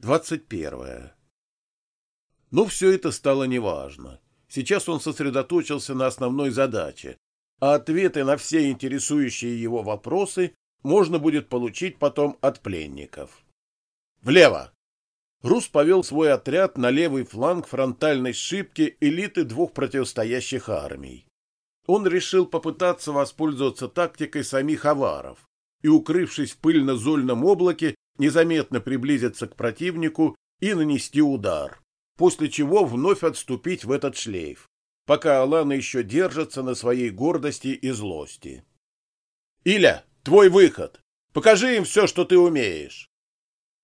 21. Но все это стало неважно. Сейчас он сосредоточился на основной задаче, а ответы на все интересующие его вопросы можно будет получить потом от пленников. Влево! Рус повел свой отряд на левый фланг фронтальной шибки элиты двух противостоящих армий. Он решил попытаться воспользоваться тактикой самих аваров и, укрывшись в пыльно-зольном облаке, незаметно приблизиться к противнику и нанести удар, после чего вновь отступить в этот шлейф, пока Алана еще держится на своей гордости и злости. «Иля, твой выход! Покажи им все, что ты умеешь!»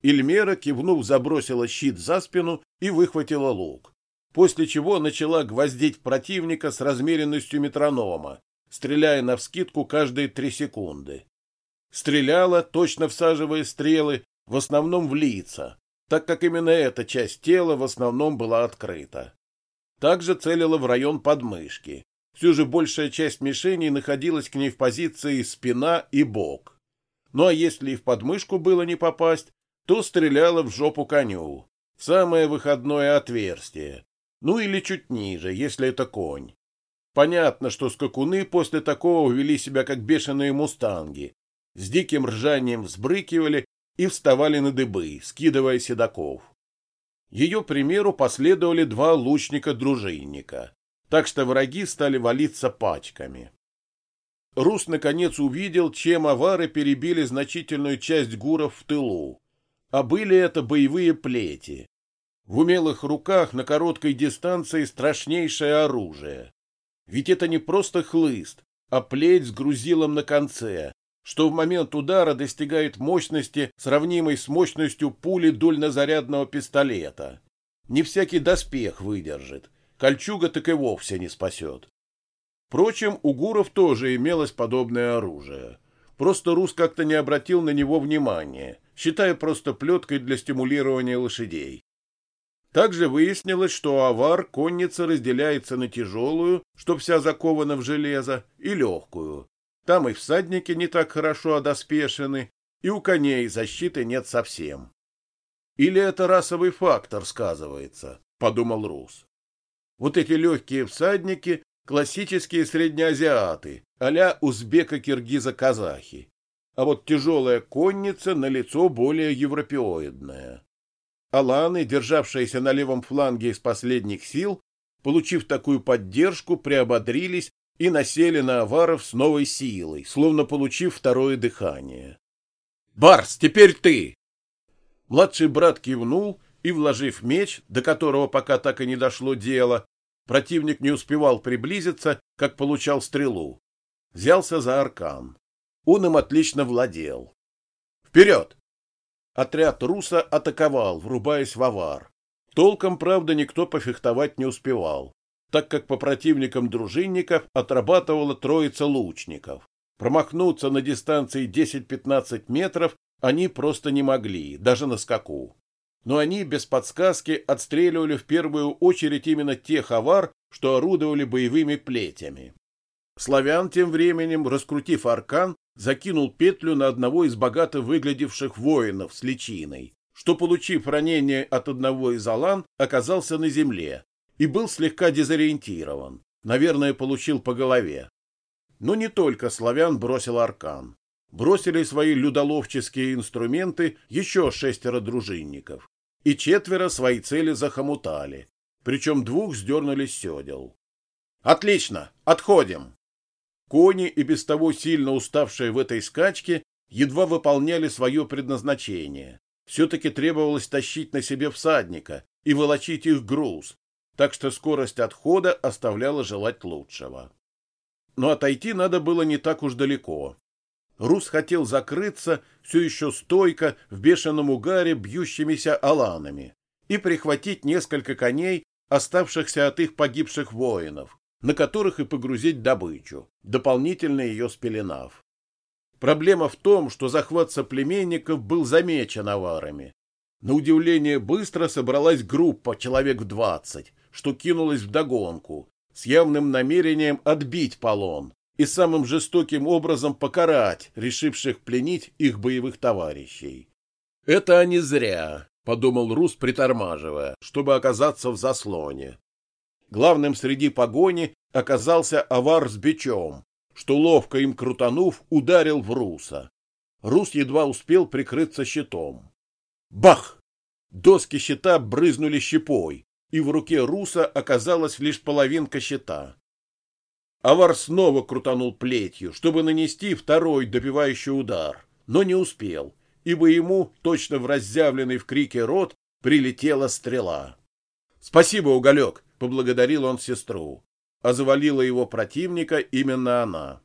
Ильмера, кивнув, забросила щит за спину и выхватила лук, после чего начала гвоздить противника с размеренностью метронома, стреляя навскидку каждые три секунды. Стреляла, точно всаживая стрелы, в основном в лица, так как именно эта часть тела в основном была открыта. Также целила в район подмышки. Все же большая часть мишеней находилась к ней в позиции спина и бок. Ну а если и в подмышку было не попасть, то стреляла в жопу коню, самое выходное отверстие, ну или чуть ниже, если это конь. Понятно, что скакуны после такого вели себя как бешеные мустанги, с диким ржанием взбрыкивали и вставали на дыбы, скидывая седаков. Ее примеру последовали два лучника-дружинника, так что враги стали валиться пачками. Рус наконец увидел, чем авары перебили значительную часть гуров в тылу, а были это боевые плети. В умелых руках на короткой дистанции страшнейшее оружие. Ведь это не просто хлыст, а плеть с грузилом на конце, что в момент удара достигает мощности, сравнимой с мощностью пули дульнозарядного пистолета. Не всякий доспех выдержит, кольчуга так и вовсе не спасет. Впрочем, у гуров тоже имелось подобное оружие. Просто Рус как-то не обратил на него внимания, считая просто плеткой для стимулирования лошадей. Также выяснилось, что авар конница разделяется на тяжелую, что вся закована в железо, и легкую. Там и всадники не так хорошо одоспешены, и у коней защиты нет совсем. Или это расовый фактор сказывается, подумал Рус. Вот эти легкие всадники — классические среднеазиаты, а-ля узбека-киргиза-казахи а вот тяжелая конница на лицо более европеоидная. Аланы, державшиеся на левом фланге из последних сил, получив такую поддержку, приободрились и насели на аваров с новой силой, словно получив второе дыхание. «Барс, теперь ты!» Младший брат кивнул и, вложив меч, до которого пока так и не дошло дело, противник не успевал приблизиться, как получал стрелу. Взялся за аркан. Он им отлично владел. «Вперед!» Отряд Руса атаковал, врубаясь в авар. Толком, правда, никто пофехтовать не успевал, так как по противникам дружинников отрабатывала троица лучников. Промахнуться на дистанции 10-15 метров они просто не могли, даже на скаку. Но они без подсказки отстреливали в первую очередь именно тех авар, что орудовали боевыми плетями. Славян тем временем, раскрутив аркан, закинул петлю на одного из богато выглядевших воинов с личиной, что, получив ранение от одного из алан, оказался на земле и был слегка дезориентирован, наверное, получил по голове. Но не только славян бросил аркан. Бросили свои людоловческие инструменты еще шестеро дружинников, и четверо свои цели захомутали, причем двух сдернули с седел. «Отлично! Отходим!» Кони, и без того сильно уставшие в этой скачке, едва выполняли свое предназначение. Все-таки требовалось тащить на себе всадника и волочить их груз, так что скорость отхода оставляла желать лучшего. Но отойти надо было не так уж далеко. Рус хотел закрыться все еще стойко в бешеном угаре бьющимися аланами и прихватить несколько коней, оставшихся от их погибших воинов, на которых и погрузить добычу, дополнительно ее спеленав. Проблема в том, что захват соплеменников был замечен аварами. На удивление быстро собралась группа, человек в двадцать, что кинулась в догонку, с явным намерением отбить полон и самым жестоким образом покарать решивших пленить их боевых товарищей. Это они зря. подумал Рус, притормаживая, чтобы оказаться в заслоне. Главным среди погони оказался авар с бичом, что, ловко им крутанув, ударил в Руса. Рус едва успел прикрыться щитом. Бах! Доски щита брызнули щепой, и в руке Руса оказалась лишь половинка щита. Авар снова крутанул плетью, чтобы нанести второй добивающий удар, но не успел, ибо ему, точно в разъявленный в крике рот, прилетела стрела. «Спасибо, Уголек!» — поблагодарил он сестру, а завалила его противника именно она.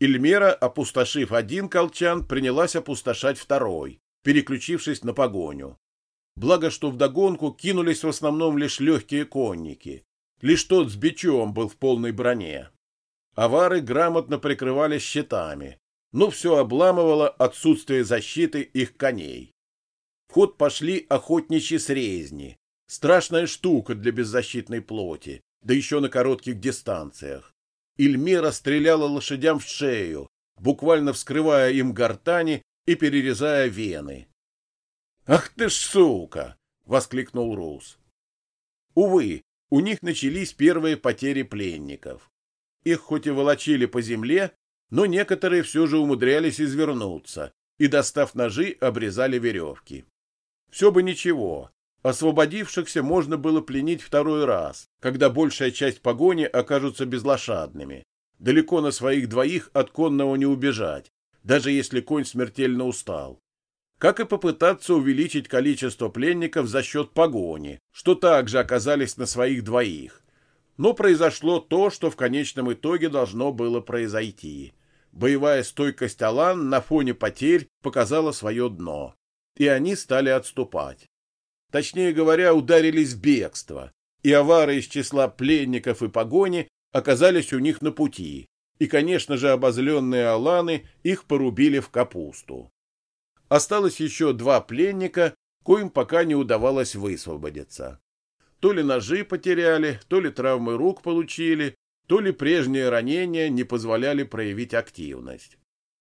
Эльмера, опустошив один колчан, принялась опустошать второй, переключившись на погоню. Благо, что вдогонку кинулись в основном лишь легкие конники. Лишь тот с бичом был в полной броне. Авары грамотно прикрывались щитами, но все обламывало отсутствие защиты их коней. В ход пошли охотничьи срезни, страшная штука для беззащитной плоти, да еще на коротких дистанциях. Ильмира стреляла лошадям в шею, буквально вскрывая им гортани и перерезая вены. «Ах ты ж сука!» — воскликнул Рус. Увы, у них начались первые потери пленников. Их хоть и волочили по земле, но некоторые все же умудрялись извернуться и, достав ножи, обрезали веревки. Все бы ничего, освободившихся можно было пленить второй раз, когда большая часть погони окажутся безлошадными. Далеко на своих двоих от конного не убежать, даже если конь смертельно устал. Как и попытаться увеличить количество пленников за счет погони, что также оказались на своих двоих, но произошло то, что в конечном итоге должно было произойти. Боевая стойкость Алан на фоне потерь показала свое дно, и они стали отступать. Точнее говоря, ударились в бегство, и авары из числа пленников и погони оказались у них на пути, и, конечно же, обозленные Аланы их порубили в капусту. Осталось еще два пленника, коим пока не удавалось высвободиться. То ли ножи потеряли, то ли травмы рук получили, то ли прежние ранения не позволяли проявить активность.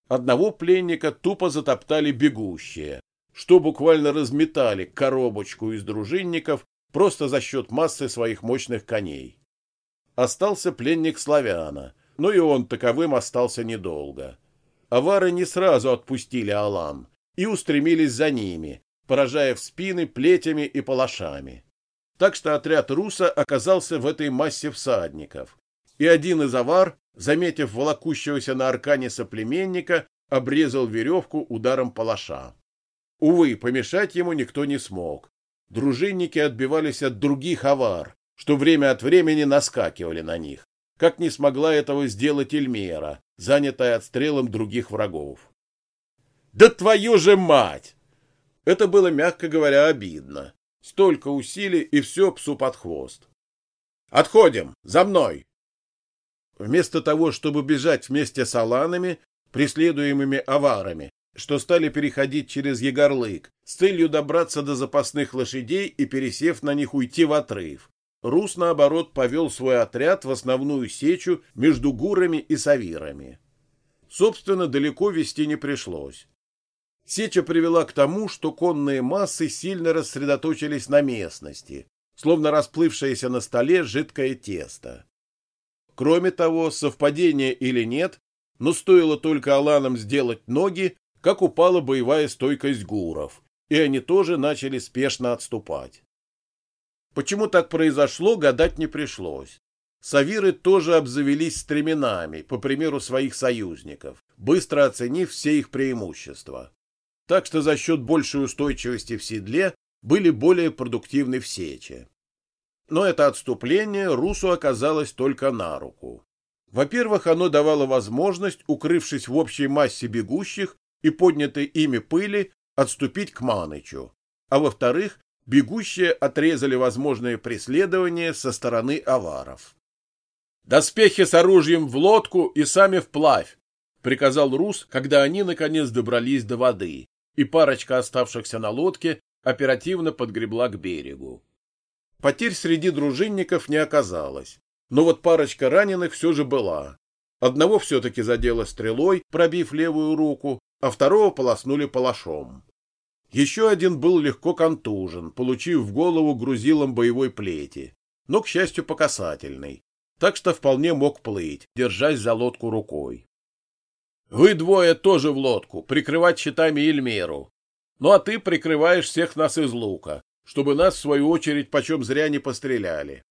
Одного пленника тупо затоптали бегущие, что буквально разметали коробочку из дружинников просто за счет массы своих мощных коней. Остался пленник славяна, но и он таковым остался недолго. Авары не сразу отпустили Алан и устремились за ними, поражая в спины плетями и палашами так что отряд руса оказался в этой массе всадников, и один из авар, заметив волокущегося на аркане соплеменника, обрезал веревку ударом палаша. Увы, помешать ему никто не смог. Дружинники отбивались от других авар, что время от времени наскакивали на них, как не смогла этого сделать Эльмера, занятая отстрелом других врагов. «Да твою же мать!» Это было, мягко говоря, обидно. Столько усилий, и все псу под хвост. «Отходим! За мной!» Вместо того, чтобы бежать вместе с аланами, преследуемыми аварами, что стали переходить через Егорлык, с целью добраться до запасных лошадей и, пересев на них, уйти в отрыв. Рус, наоборот, повел свой отряд в основную сечу между гурами и савирами. Собственно, далеко вести не пришлось. Сеча привела к тому, что конные массы сильно рассредоточились на местности, словно расплывшееся на столе жидкое тесто. Кроме того, совпадение или нет, но стоило только Аланам сделать ноги, как упала боевая стойкость гуров, и они тоже начали спешно отступать. Почему так произошло, гадать не пришлось. Савиры тоже обзавелись стременами, по примеру своих союзников, быстро оценив все их преимущества так что за счет большей устойчивости в седле были более продуктивны в сече. Но это отступление Русу оказалось только на руку. Во-первых, оно давало возможность, укрывшись в общей массе бегущих и поднятой ими пыли, отступить к Манычу. А во-вторых, бегущие отрезали возможные преследования со стороны аваров. «Доспехи с оружием в лодку и сами вплавь!» — приказал Рус, когда они наконец добрались до воды, и парочка оставшихся на лодке оперативно подгребла к берегу. Потерь среди дружинников не оказалось, но вот парочка раненых все же была. Одного все-таки задело стрелой, пробив левую руку, а второго полоснули палашом. Еще один был легко контужен, получив в голову грузилом боевой плети, но, к счастью, покасательный, так что вполне мог плыть, держась за лодку рукой. Вы двое тоже в лодку, прикрывать щитами Эльмеру. Ну а ты прикрываешь всех нас из лука, чтобы нас, в свою очередь, почем зря не постреляли.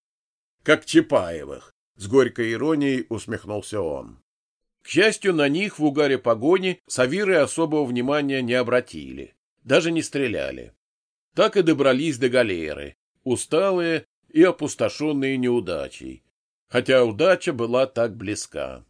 Как Чапаевых, — с горькой иронией усмехнулся он. К счастью, на них в угаре погони савиры особого внимания не обратили, даже не стреляли. Так и добрались до галеры, усталые и опустошенные неудачей, хотя удача была так близка.